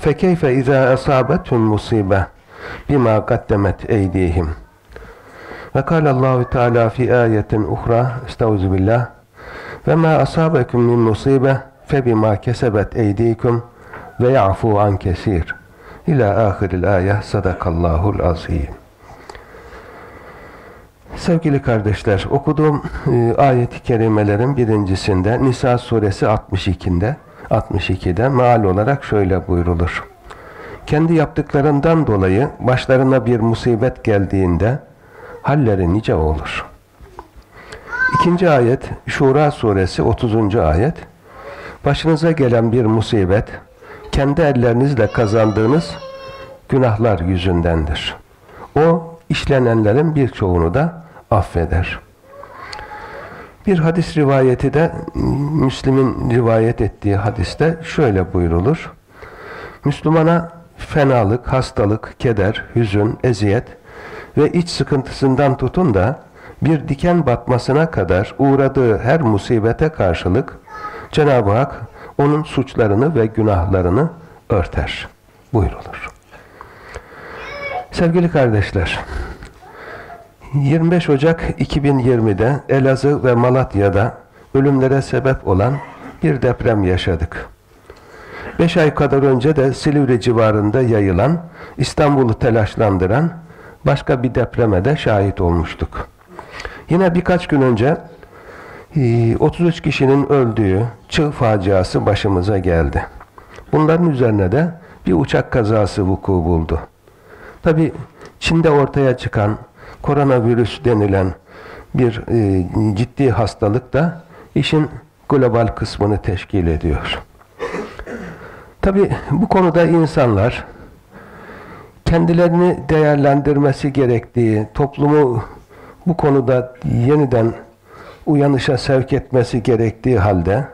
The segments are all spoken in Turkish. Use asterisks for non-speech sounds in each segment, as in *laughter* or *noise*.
فكيف إذا أصابتهم مصيبة بما قدمت أيديهم وقال الله تعالى في آية أخرى استعوذ بالله وما أصابكم من مصيبة فبما كسبت أيديكم ويعفو عن كثير إلى آخر الآية صدق الله العظيم Sevgili kardeşler, okuduğum e, ayet-i kerimelerin birincisinde Nisa suresi 62'de 62'de meal olarak şöyle buyrulur. Kendi yaptıklarından dolayı başlarına bir musibet geldiğinde halleri nice olur. İkinci ayet Şura suresi 30. ayet Başınıza gelen bir musibet kendi ellerinizle kazandığınız günahlar yüzündendir. O işlenenlerin birçoğunu da affeder. Bir hadis rivayeti de Müslim'in rivayet ettiği hadiste şöyle buyrulur. Müslümana fenalık, hastalık, keder, hüzün, eziyet ve iç sıkıntısından tutun da bir diken batmasına kadar uğradığı her musibete karşılık Cenab-ı Hak onun suçlarını ve günahlarını örter buyrulur. Sevgili kardeşler, 25 Ocak 2020'de Elazığ ve Malatya'da ölümlere sebep olan bir deprem yaşadık. 5 ay kadar önce de Silivri civarında yayılan, İstanbul'u telaşlandıran başka bir depreme de şahit olmuştuk. Yine birkaç gün önce 33 kişinin öldüğü çığ faciası başımıza geldi. Bunların üzerine de bir uçak kazası vuku buldu. Tabi Çin'de ortaya çıkan koronavirüs denilen bir e, ciddi hastalık da işin global kısmını teşkil ediyor. Tabi bu konuda insanlar kendilerini değerlendirmesi gerektiği, toplumu bu konuda yeniden uyanışa sevk etmesi gerektiği halde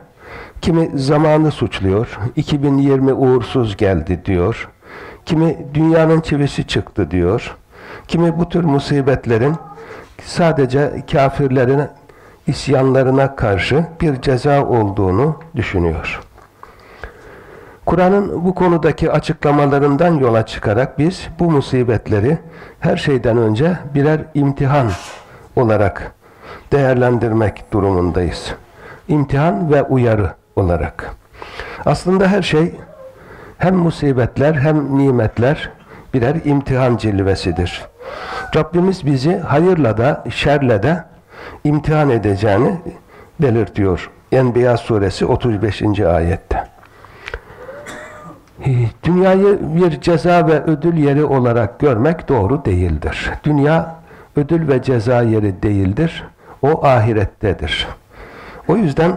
kimi zamanı suçluyor, 2020 uğursuz geldi diyor, kimi dünyanın çivisi çıktı diyor, kimi bu tür musibetlerin sadece kafirlerin isyanlarına karşı bir ceza olduğunu düşünüyor. Kur'an'ın bu konudaki açıklamalarından yola çıkarak biz bu musibetleri her şeyden önce birer imtihan olarak değerlendirmek durumundayız. İmtihan ve uyarı olarak. Aslında her şey hem musibetler hem nimetler birer imtihan cilvesidir. Rabbimiz bizi hayırla da şerle de imtihan edeceğini belirtiyor. Enbiya suresi 35. ayette. Dünyayı bir ceza ve ödül yeri olarak görmek doğru değildir. Dünya ödül ve ceza yeri değildir. O ahirettedir. O yüzden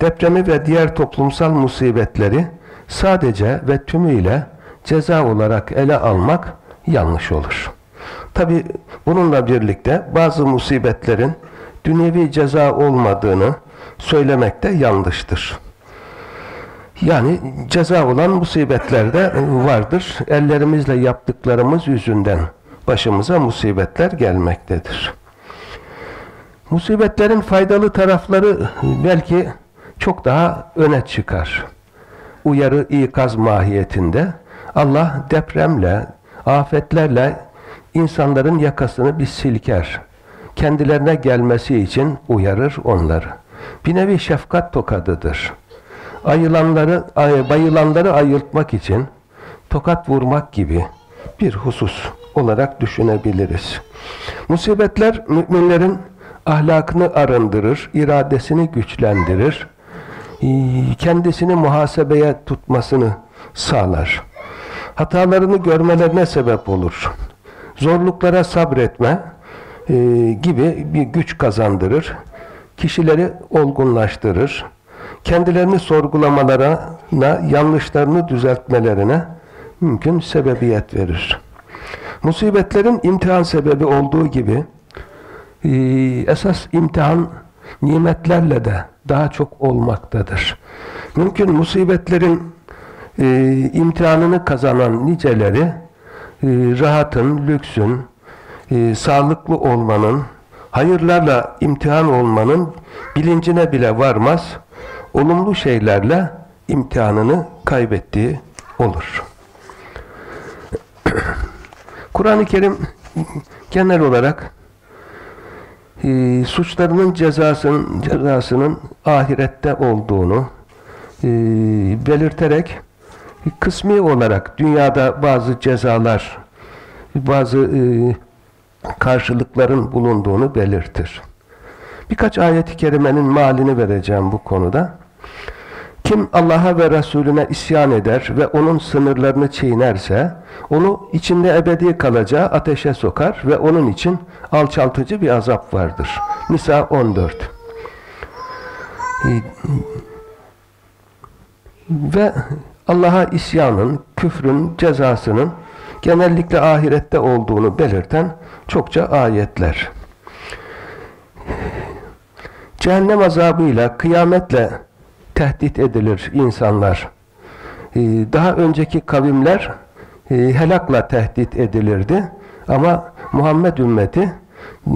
depremi ve diğer toplumsal musibetleri sadece ve tümüyle ceza olarak ele almak yanlış olur. Tabi bununla birlikte bazı musibetlerin dünyevi ceza olmadığını söylemek de yanlıştır. Yani ceza olan musibetler de vardır. Ellerimizle yaptıklarımız yüzünden başımıza musibetler gelmektedir. Musibetlerin faydalı tarafları belki çok daha öne çıkar. Uyarı ikaz mahiyetinde Allah depremle, afetlerle insanların yakasını bir silker. Kendilerine gelmesi için uyarır onları. Bir nevi şefkat tokadıdır. Ayılanları, bayılanları ayıltmak için tokat vurmak gibi bir husus olarak düşünebiliriz. Musibetler müminlerin ahlakını arındırır, iradesini güçlendirir, kendisini muhasebeye tutmasını sağlar. Hatalarını görmelerine sebep olur. Zorluklara sabretme e, gibi bir güç kazandırır. Kişileri olgunlaştırır. Kendilerini sorgulamalarına, yanlışlarını düzeltmelerine mümkün sebebiyet verir. Musibetlerin imtihan sebebi olduğu gibi e, esas imtihan nimetlerle de daha çok olmaktadır. Mümkün musibetlerin e, imtihanını kazanan niceleri e, rahatın, lüksün, e, sağlıklı olmanın, hayırlarla imtihan olmanın bilincine bile varmaz, olumlu şeylerle imtihanını kaybettiği olur. *clears throat* Kur'an-ı Kerim genel olarak e, suçlarının cezasının, cezasının ahirette olduğunu e, belirterek kısmi olarak dünyada bazı cezalar, bazı e, karşılıkların bulunduğunu belirtir. Birkaç ayet-i kerimenin malini vereceğim bu konuda. Kim Allah'a ve Resulüne isyan eder ve onun sınırlarını çiğnerse, onu içinde ebedi kalacağı ateşe sokar ve onun için alçaltıcı bir azap vardır. Nisa 14 Ve Allah'a isyanın, küfrün cezasının genellikle ahirette olduğunu belirten çokça ayetler. Cehennem azabıyla, kıyametle tehdit edilir insanlar. Ee, daha önceki kavimler e, helakla tehdit edilirdi. Ama Muhammed ümmeti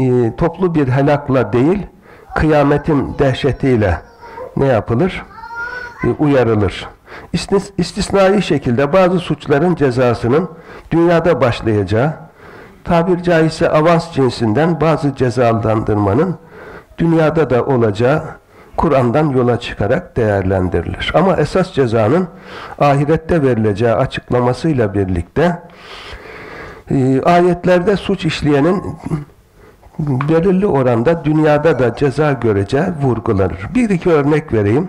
e, toplu bir helakla değil, kıyametin dehşetiyle ne yapılır? E, uyarılır. İstisnai şekilde bazı suçların cezasının dünyada başlayacağı, tabir caizse avans cinsinden bazı cezalandırmanın dünyada da olacağı Kur'an'dan yola çıkarak değerlendirilir. Ama esas cezanın ahirette verileceği açıklamasıyla birlikte e, ayetlerde suç işleyenin belirli oranda dünyada da ceza göreceği vurgulanır. Bir iki örnek vereyim.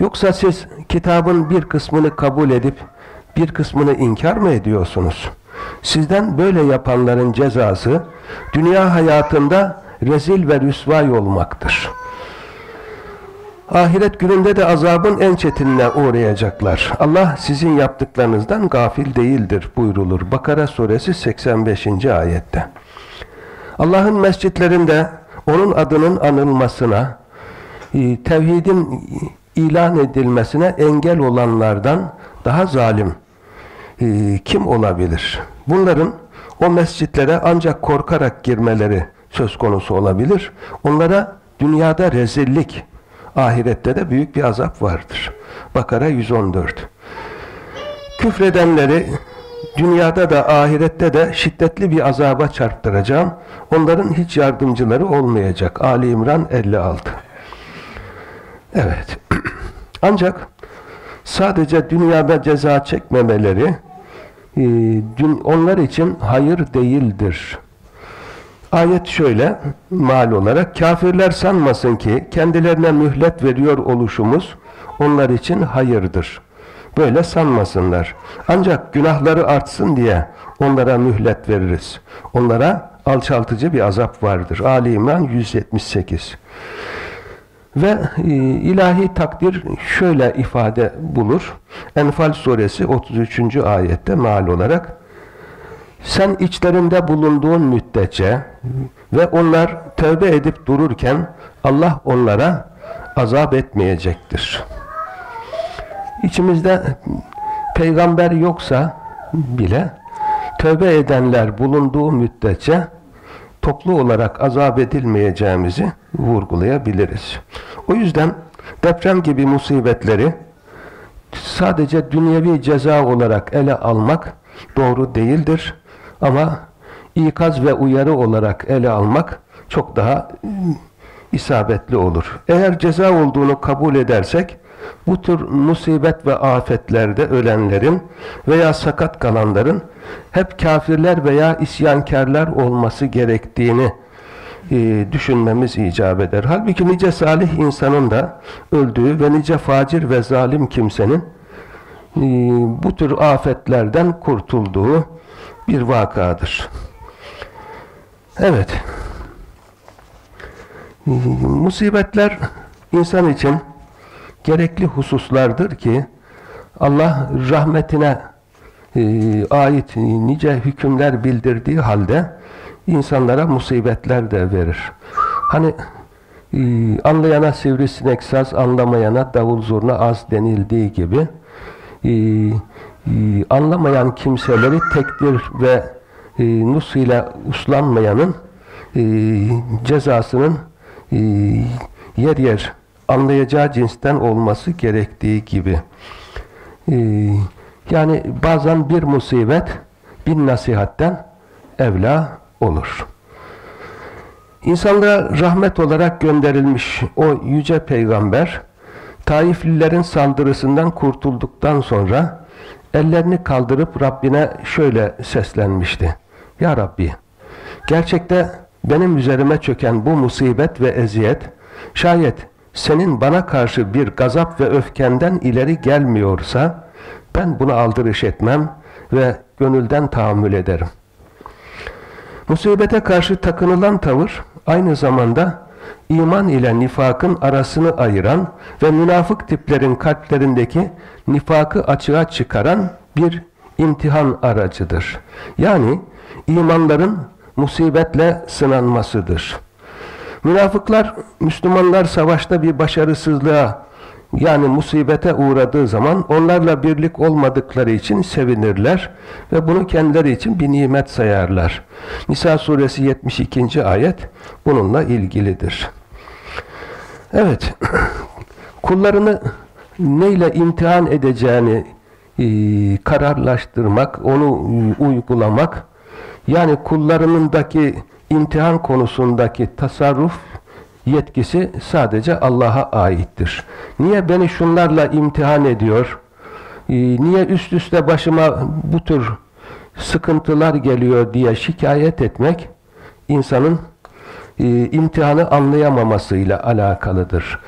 Yoksa siz kitabın bir kısmını kabul edip bir kısmını inkar mı ediyorsunuz? Sizden böyle yapanların cezası dünya hayatında rezil ve rüsvay olmaktır. Ahiret gününde de azabın en çetinine uğrayacaklar. Allah sizin yaptıklarınızdan gafil değildir buyrulur. Bakara suresi 85. ayette. Allah'ın mescitlerinde onun adının anılmasına, e, tevhidin ilan edilmesine engel olanlardan daha zalim e, kim olabilir? Bunların o mescitlere ancak korkarak girmeleri söz konusu olabilir. Onlara dünyada rezillik, ahirette de büyük bir azap vardır. Bakara 114. Küfredenleri dünyada da ahirette de şiddetli bir azaba çarptıracağım. Onların hiç yardımcıları olmayacak. Ali İmran 56. Evet. *clears throat* Ancak sadece dünyada ceza çekmemeleri e, onlar için hayır değildir. Ayet şöyle mal olarak kafirler sanmasın ki kendilerine mühlet veriyor oluşumuz onlar için hayırdır. Böyle sanmasınlar. Ancak günahları artsın diye onlara mühlet veririz. Onlara alçaltıcı bir azap vardır. Ali İmran 178. Ve e, ilahi takdir şöyle ifade bulur. Enfal suresi 33. ayette mal olarak sen içlerinde bulunduğun müddetçe ve onlar tövbe edip dururken Allah onlara azap etmeyecektir. İçimizde peygamber yoksa bile tövbe edenler bulunduğu müddetçe toplu olarak azap edilmeyeceğimizi vurgulayabiliriz. O yüzden deprem gibi musibetleri sadece dünyevi ceza olarak ele almak doğru değildir. Ama ikaz ve uyarı olarak ele almak çok daha isabetli olur. Eğer ceza olduğunu kabul edersek bu tür musibet ve afetlerde ölenlerin veya sakat kalanların hep kafirler veya isyankarlar olması gerektiğini e, düşünmemiz icap eder. Halbuki nice salih insanın da öldüğü ve nice facir ve zalim kimsenin e, bu tür afetlerden kurtulduğu bir vakadır. Evet. E, musibetler insan için gerekli hususlardır ki Allah rahmetine ait nice hükümler bildirdiği halde insanlara musibetler de verir. Hani e, anlayana sivrisinek saz, anlamayana davul zurna az denildiği gibi e, e, anlamayan kimseleri tekdir ve nus ile uslanmayanın cezasının yer yer anlayacağı cinsten olması gerektiği gibi. Yani bazen bir musibet bin nasihatten evla olur. İnsanlara rahmet olarak gönderilmiş o yüce peygamber Taiflilerin saldırısından kurtulduktan sonra ellerini kaldırıp Rabbine şöyle seslenmişti. Ya Rabbi, gerçekte benim üzerime çöken bu musibet ve eziyet şayet senin bana karşı bir gazap ve öfkenden ileri gelmiyorsa ben buna aldırış etmem ve gönülden tahammül ederim. Musibete karşı takınılan tavır aynı zamanda iman ile nifakın arasını ayıran ve münafık tiplerin kalplerindeki nifakı açığa çıkaran bir imtihan aracıdır. Yani imanların musibetle sınanmasıdır. Münafıklar Müslümanlar savaşta bir başarısızlığa yani musibete uğradığı zaman onlarla birlik olmadıkları için sevinirler ve bunu kendileri için bir nimet sayarlar. Nisa suresi 72. ayet bununla ilgilidir. Evet, *clears throat* kullarını neyle imtihan edeceğini e, kararlaştırmak, onu e, uygulamak, yani kullarınındaki imtihan konusundaki tasarruf yetkisi sadece Allah'a aittir. Niye beni şunlarla imtihan ediyor? Ee, niye üst üste başıma bu tür sıkıntılar geliyor diye şikayet etmek insanın e, imtihanı anlayamamasıyla alakalıdır.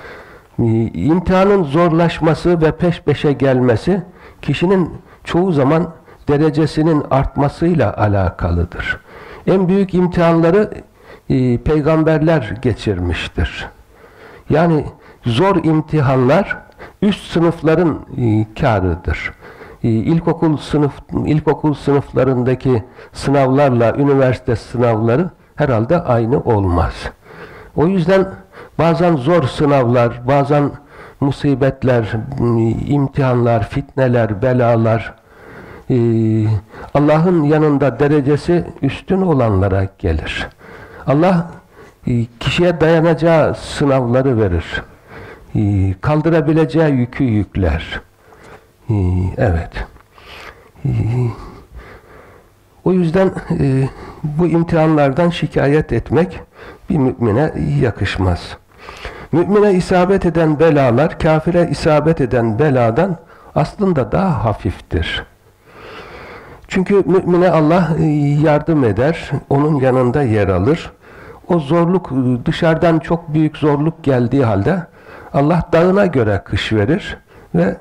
E, imtihanın zorlaşması ve peş peşe gelmesi kişinin çoğu zaman derecesinin artmasıyla alakalıdır. En büyük imtihanları e, peygamberler geçirmiştir. Yani zor imtihanlar üst sınıfların e, kârıdır. E, ilkokul sınıf ilkokul sınıflarındaki sınavlarla üniversite sınavları herhalde aynı olmaz. O yüzden bazen zor sınavlar, bazen musibetler, imtihanlar, fitneler, belalar e, Allah'ın yanında derecesi üstün olanlara gelir. Allah e, kişiye dayanacağı sınavları verir. E, kaldırabileceği yükü yükler. E, evet. O yüzden bu imtihanlardan şikayet etmek bir mümine yakışmaz. Mümine isabet eden belalar, kafire isabet eden beladan aslında daha hafiftir. Çünkü mümine Allah yardım eder, onun yanında yer alır o zorluk dışarıdan çok büyük zorluk geldiği halde Allah dağına göre kış verir ve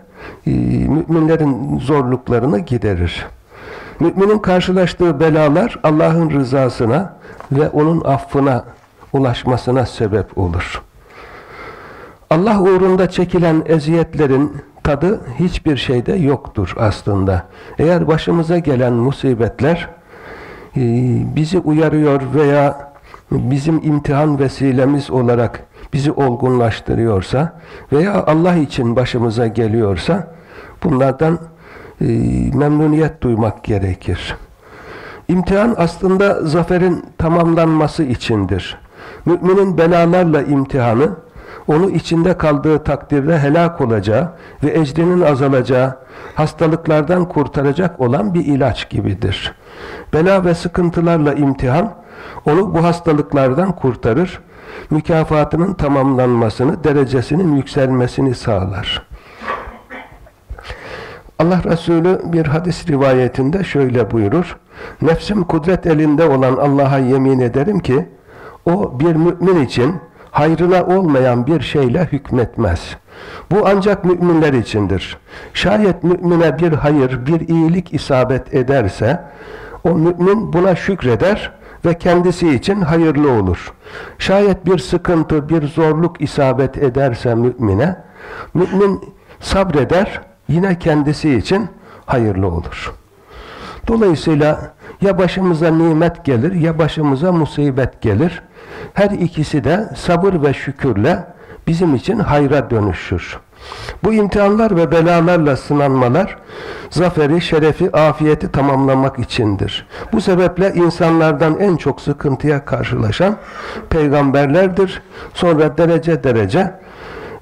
e, müminlerin zorluklarını giderir. Müminin karşılaştığı belalar Allah'ın rızasına ve onun affına ulaşmasına sebep olur. Allah uğrunda çekilen eziyetlerin tadı hiçbir şeyde yoktur aslında. Eğer başımıza gelen musibetler e, bizi uyarıyor veya bizim imtihan vesilemiz olarak bizi olgunlaştırıyorsa veya Allah için başımıza geliyorsa bunlardan e, memnuniyet duymak gerekir. İmtihan aslında zaferin tamamlanması içindir. Müminin belalarla imtihanı onu içinde kaldığı takdirde helak olacağı ve ecrinin azalacağı, hastalıklardan kurtaracak olan bir ilaç gibidir. Bela ve sıkıntılarla imtihan onu bu hastalıklardan kurtarır, mükafatının tamamlanmasını, derecesinin yükselmesini sağlar. Allah Resulü bir hadis rivayetinde şöyle buyurur. Nefsim kudret elinde olan Allah'a yemin ederim ki o bir mümin için hayrına olmayan bir şeyle hükmetmez. Bu ancak müminler içindir. Şayet mümine bir hayır, bir iyilik isabet ederse o mümin buna şükreder ve kendisi için hayırlı olur. Şayet bir sıkıntı, bir zorluk isabet ederse mümine, mümin sabreder, yine kendisi için hayırlı olur. Dolayısıyla ya başımıza nimet gelir ya başımıza musibet gelir. Her ikisi de sabır ve şükürle bizim için hayra dönüşür. Bu imtihanlar ve belalarla sınanmalar zaferi, şerefi, afiyeti tamamlamak içindir. Bu sebeple insanlardan en çok sıkıntıya karşılaşan peygamberlerdir. Sonra derece derece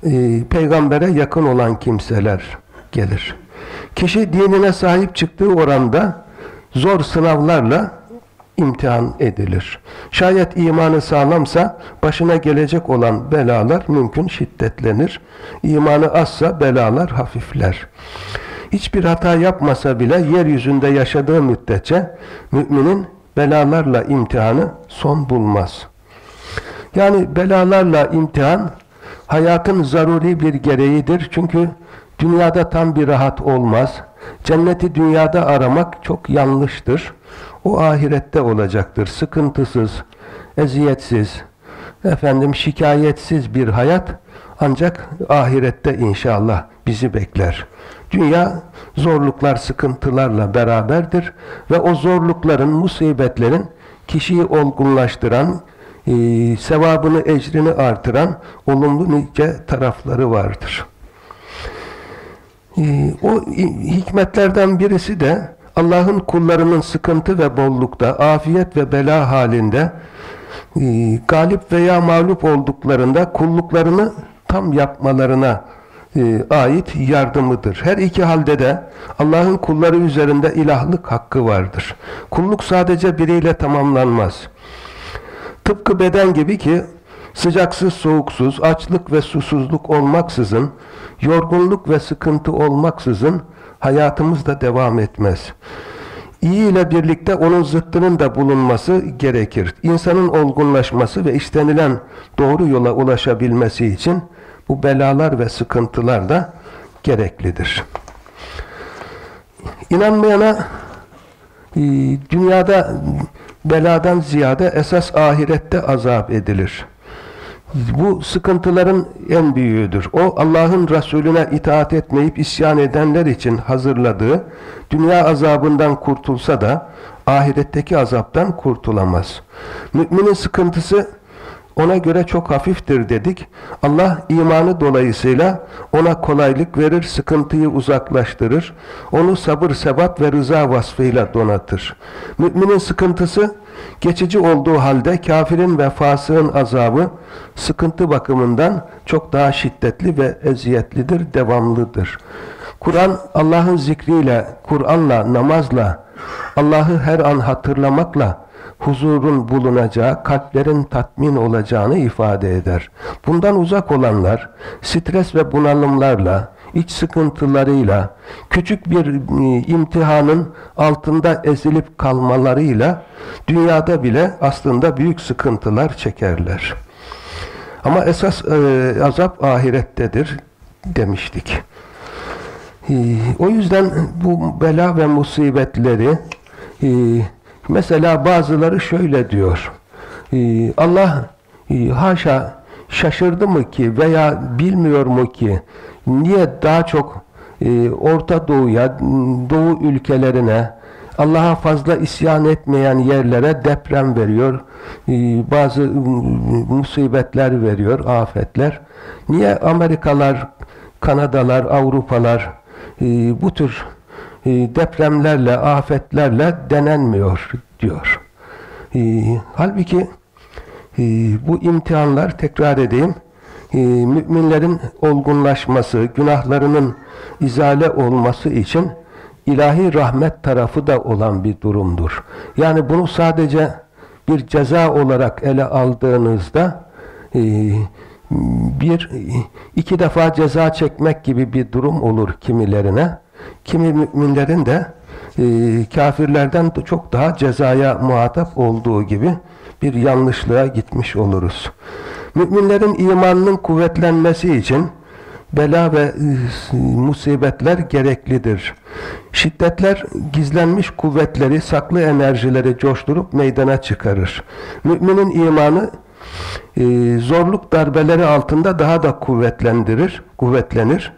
e, peygambere yakın olan kimseler gelir. Kişi dinine sahip çıktığı oranda zor sınavlarla imtihan edilir. Şayet imanı sağlamsa başına gelecek olan belalar mümkün şiddetlenir. İmanı azsa belalar hafifler. Hiçbir hata yapmasa bile yeryüzünde yaşadığı müddetçe müminin belalarla imtihanı son bulmaz. Yani belalarla imtihan hayatın zaruri bir gereğidir. Çünkü dünyada tam bir rahat olmaz. Cenneti dünyada aramak çok yanlıştır. O ahirette olacaktır. Sıkıntısız, eziyetsiz, efendim şikayetsiz bir hayat ancak ahirette inşallah bizi bekler. Dünya zorluklar, sıkıntılarla beraberdir ve o zorlukların, musibetlerin kişiyi olgunlaştıran, e, sevabını, ecrini artıran olumlu nice tarafları vardır. E, o hikmetlerden birisi de Allah'ın kullarının sıkıntı ve bollukta, afiyet ve bela halinde e, galip veya mağlup olduklarında kulluklarını tam yapmalarına e, ait yardımıdır. Her iki halde de Allah'ın kulları üzerinde ilahlık hakkı vardır. Kulluk sadece biriyle tamamlanmaz. Tıpkı beden gibi ki sıcaksız soğuksuz, açlık ve susuzluk olmaksızın, yorgunluk ve sıkıntı olmaksızın hayatımız da devam etmez. İyi ile birlikte onun zıttının da bulunması gerekir. İnsanın olgunlaşması ve istenilen doğru yola ulaşabilmesi için bu belalar ve sıkıntılar da gereklidir. İnanmayana e, dünyada beladan ziyade esas ahirette azap edilir. Bu sıkıntıların en büyüğüdür. O Allah'ın Resulüne itaat etmeyip isyan edenler için hazırladığı dünya azabından kurtulsa da ahiretteki azaptan kurtulamaz. Müminin sıkıntısı ona göre çok hafiftir dedik. Allah imanı dolayısıyla ona kolaylık verir, sıkıntıyı uzaklaştırır. Onu sabır, sebat ve rıza vasfıyla donatır. Müminin sıkıntısı geçici olduğu halde kafirin ve fasığın azabı sıkıntı bakımından çok daha şiddetli ve eziyetlidir, devamlıdır. Kur'an Allah'ın zikriyle, Kur'an'la, namazla, Allah'ı her an hatırlamakla huzurun bulunacağı, kalplerin tatmin olacağını ifade eder. Bundan uzak olanlar stres ve bunalımlarla, iç sıkıntılarıyla, küçük bir e, imtihanın altında ezilip kalmalarıyla dünyada bile aslında büyük sıkıntılar çekerler. Ama esas e, azap ahirettedir demiştik. E, o yüzden bu bela ve musibetleri e, mesela bazıları şöyle diyor. E, Allah e, haşa şaşırdı mı ki veya bilmiyor mu ki niye daha çok e, Orta Doğu'ya, Doğu ülkelerine, Allah'a fazla isyan etmeyen yerlere deprem veriyor, e, bazı musibetler veriyor, afetler. Niye Amerikalar, Kanadalar, Avrupalar e, bu tür e, depremlerle, afetlerle denenmiyor diyor. E, halbuki e, bu imtihanlar, tekrar edeyim, e, müminlerin olgunlaşması, günahlarının izale olması için ilahi rahmet tarafı da olan bir durumdur. Yani bunu sadece bir ceza olarak ele aldığınızda e, bir iki defa ceza çekmek gibi bir durum olur kimilerine. kimi müminlerin de e, kafirlerden çok daha cezaya muhatap olduğu gibi bir yanlışlığa gitmiş oluruz. Müminlerin imanının kuvvetlenmesi için bela ve e, musibetler gereklidir. Şiddetler gizlenmiş kuvvetleri, saklı enerjileri coşturup meydana çıkarır. Müminin imanı e, zorluk darbeleri altında daha da kuvvetlendirir, kuvvetlenir.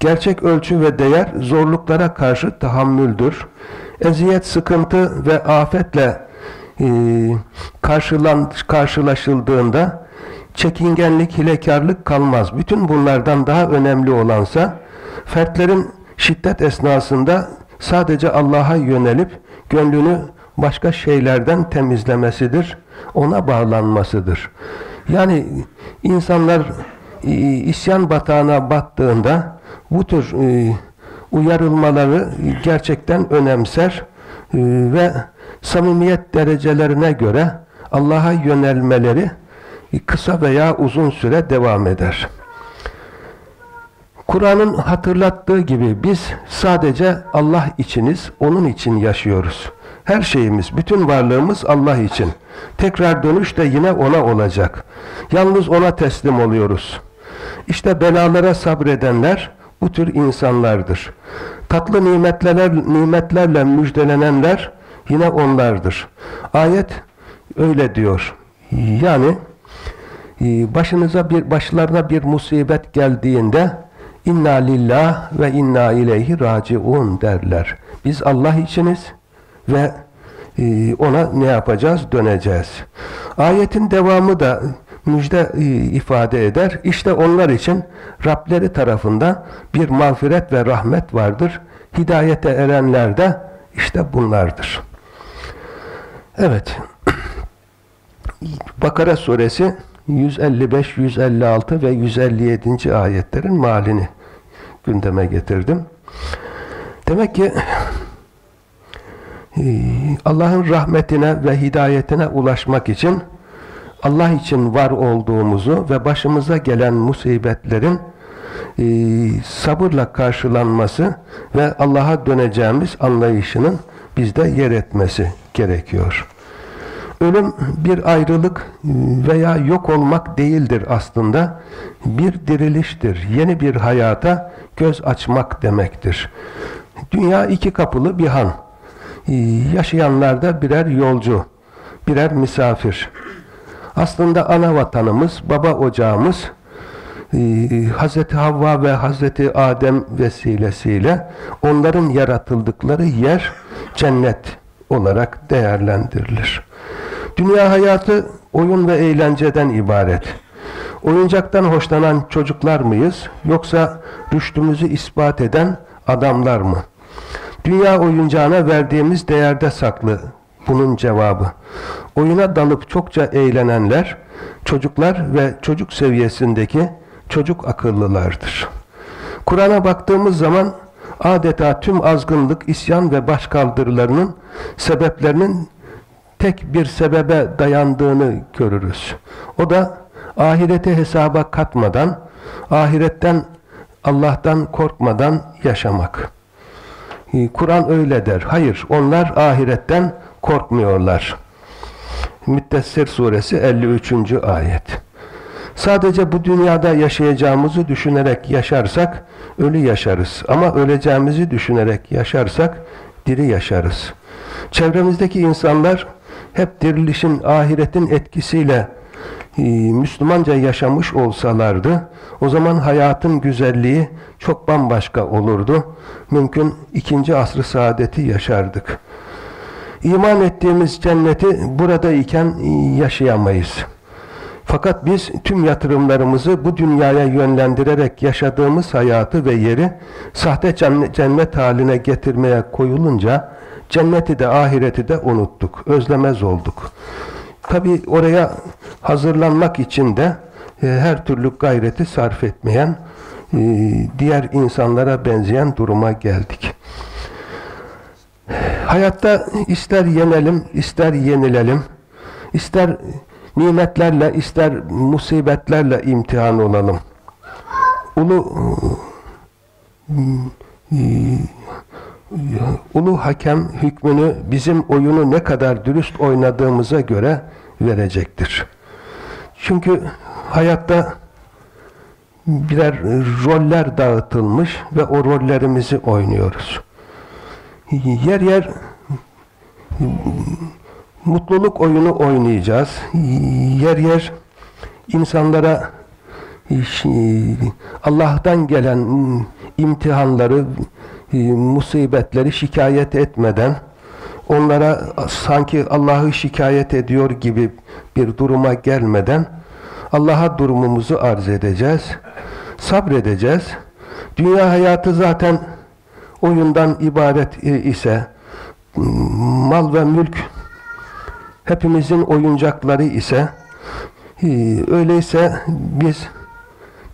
Gerçek ölçü ve değer zorluklara karşı tahammüldür. Eziyet, sıkıntı ve afetle e, karşılan, karşılaşıldığında çekingenlik, hilekarlık kalmaz. Bütün bunlardan daha önemli olansa fertlerin şiddet esnasında sadece Allah'a yönelip gönlünü başka şeylerden temizlemesidir. Ona bağlanmasıdır. Yani insanlar e, isyan batağına battığında bu tür e, uyarılmaları gerçekten önemser e, ve samimiyet derecelerine göre Allah'a yönelmeleri kısa veya uzun süre devam eder. Kur'an'ın hatırlattığı gibi biz sadece Allah içiniz, onun için yaşıyoruz. Her şeyimiz, bütün varlığımız Allah için. Tekrar dönüş de yine ona olacak. Yalnız ona teslim oluyoruz. İşte belalara sabredenler bu tür insanlardır. Tatlı nimetler, nimetlerle müjdelenenler yine onlardır. Ayet öyle diyor. Yani başınıza bir başlarına bir musibet geldiğinde inna lillah ve inna ileyhi raciun derler. Biz Allah içiniz ve e, ona ne yapacağız? Döneceğiz. Ayetin devamı da müjde e, ifade eder. İşte onlar için Rableri tarafında bir mağfiret ve rahmet vardır. Hidayete erenler de işte bunlardır. Evet. *clears throat* Bakara suresi 155, 156 ve 157. ayetlerin malini gündeme getirdim. Demek ki e, Allah'ın rahmetine ve hidayetine ulaşmak için Allah için var olduğumuzu ve başımıza gelen musibetlerin e, sabırla karşılanması ve Allah'a döneceğimiz anlayışının bizde yer etmesi gerekiyor. Ölüm bir ayrılık veya yok olmak değildir aslında. Bir diriliştir. Yeni bir hayata göz açmak demektir. Dünya iki kapılı bir han. Yaşayanlar da birer yolcu, birer misafir. Aslında ana vatanımız, baba ocağımız Hz. Havva ve Hz. Adem vesilesiyle onların yaratıldıkları yer cennet olarak değerlendirilir. Dünya hayatı oyun ve eğlenceden ibaret. Oyuncaktan hoşlanan çocuklar mıyız yoksa rüştümüzü ispat eden adamlar mı? Dünya oyuncağına verdiğimiz değerde saklı bunun cevabı. Oyuna dalıp çokça eğlenenler çocuklar ve çocuk seviyesindeki çocuk akıllılardır. Kur'an'a baktığımız zaman adeta tüm azgınlık, isyan ve başkaldırılarının sebeplerinin tek bir sebebe dayandığını görürüz. O da ahirete hesaba katmadan, ahiretten, Allah'tan korkmadan yaşamak. Ee, Kur'an öyle der. Hayır, onlar ahiretten korkmuyorlar. Müddessir suresi 53. ayet. Sadece bu dünyada yaşayacağımızı düşünerek yaşarsak ölü yaşarız. Ama öleceğimizi düşünerek yaşarsak diri yaşarız. Çevremizdeki insanlar hep dirilişin, ahiretin etkisiyle e, Müslümanca yaşamış olsalardı, o zaman hayatın güzelliği çok bambaşka olurdu. Mümkün ikinci asrı saadeti yaşardık. İman ettiğimiz cenneti buradayken yaşayamayız. Fakat biz tüm yatırımlarımızı bu dünyaya yönlendirerek yaşadığımız hayatı ve yeri sahte cennet haline getirmeye koyulunca cenneti de ahireti de unuttuk, özlemez olduk. Tabi oraya hazırlanmak için de e, her türlü gayreti sarf etmeyen e, diğer insanlara benzeyen duruma geldik. Hayatta ister yenelim, ister yenilelim, ister nimetlerle, ister musibetlerle imtihan olalım. Ulu e, ulu hakem hükmünü bizim oyunu ne kadar dürüst oynadığımıza göre verecektir. Çünkü hayatta birer roller dağıtılmış ve o rollerimizi oynuyoruz. Yer yer mutluluk oyunu oynayacağız. Yer yer insanlara Allah'tan gelen imtihanları, musibetleri şikayet etmeden onlara sanki Allah'ı şikayet ediyor gibi bir duruma gelmeden Allah'a durumumuzu arz edeceğiz. Sabredeceğiz. Dünya hayatı zaten oyundan ibaret ise mal ve mülk hepimizin oyuncakları ise öyleyse biz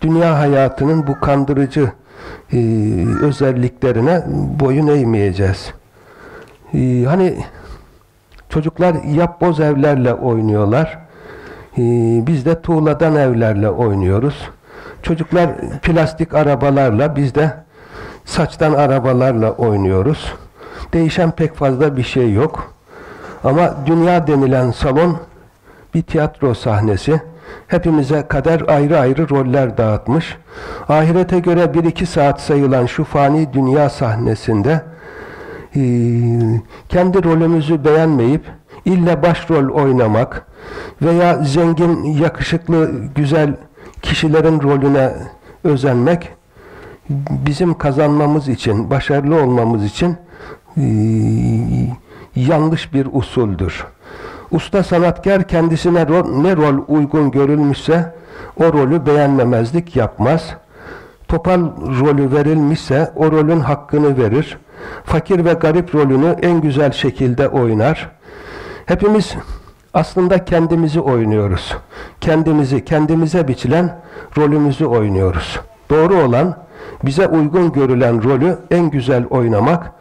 dünya hayatının bu kandırıcı özelliklerine boyun eğmeyeceğiz. Hani çocuklar yapboz evlerle oynuyorlar. Biz de tuğladan evlerle oynuyoruz. Çocuklar plastik arabalarla, biz de saçtan arabalarla oynuyoruz. Değişen pek fazla bir şey yok. Ama dünya denilen salon bir tiyatro sahnesi. Hepimize kader ayrı ayrı roller dağıtmış. Ahirete göre bir iki saat sayılan şu fani dünya sahnesinde e, kendi rolümüzü beğenmeyip illa başrol oynamak veya zengin, yakışıklı, güzel kişilerin rolüne özenmek bizim kazanmamız için, başarılı olmamız için e, yanlış bir usuldür. Usta sanatkar kendisine rol, ne rol uygun görülmüşse o rolü beğenmemezlik yapmaz. Topal rolü verilmişse o rolün hakkını verir. Fakir ve garip rolünü en güzel şekilde oynar. Hepimiz aslında kendimizi oynuyoruz. Kendimizi, kendimize biçilen rolümüzü oynuyoruz. Doğru olan, bize uygun görülen rolü en güzel oynamak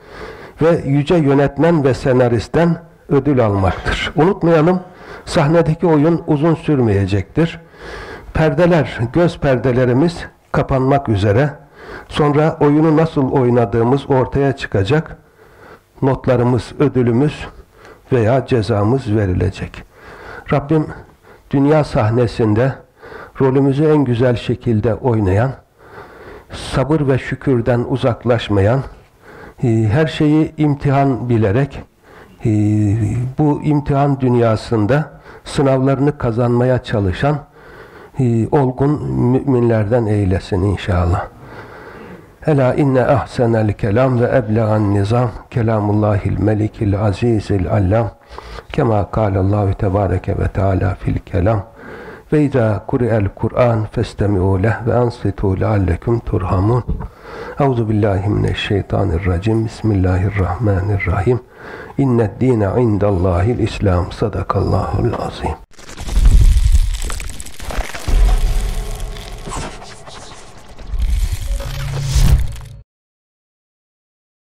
ve yüce yönetmen ve senaristten ödül almaktır. Unutmayalım, sahnedeki oyun uzun sürmeyecektir. Perdeler, göz perdelerimiz kapanmak üzere. Sonra oyunu nasıl oynadığımız ortaya çıkacak. Notlarımız, ödülümüz veya cezamız verilecek. Rabbim dünya sahnesinde rolümüzü en güzel şekilde oynayan, sabır ve şükürden uzaklaşmayan, e, her şeyi imtihan bilerek e, bu imtihan dünyasında sınavlarını kazanmaya çalışan e, olgun müminlerden eylesin inşallah. Ela inne ahsenel kelam ve eblegan nizam kelamullahil melikil azizil allam kema kâlallahu tebâreke ve teâlâ fil kelam. Ve izâ kuri'el Kur'an festemi'û leh ve ansitu leallekum turhamun. Euzu billahi mineşşeytanirracim Bismillahirrahmanirrahim İnned dîne indallâhil İslam. Sadakallahul azim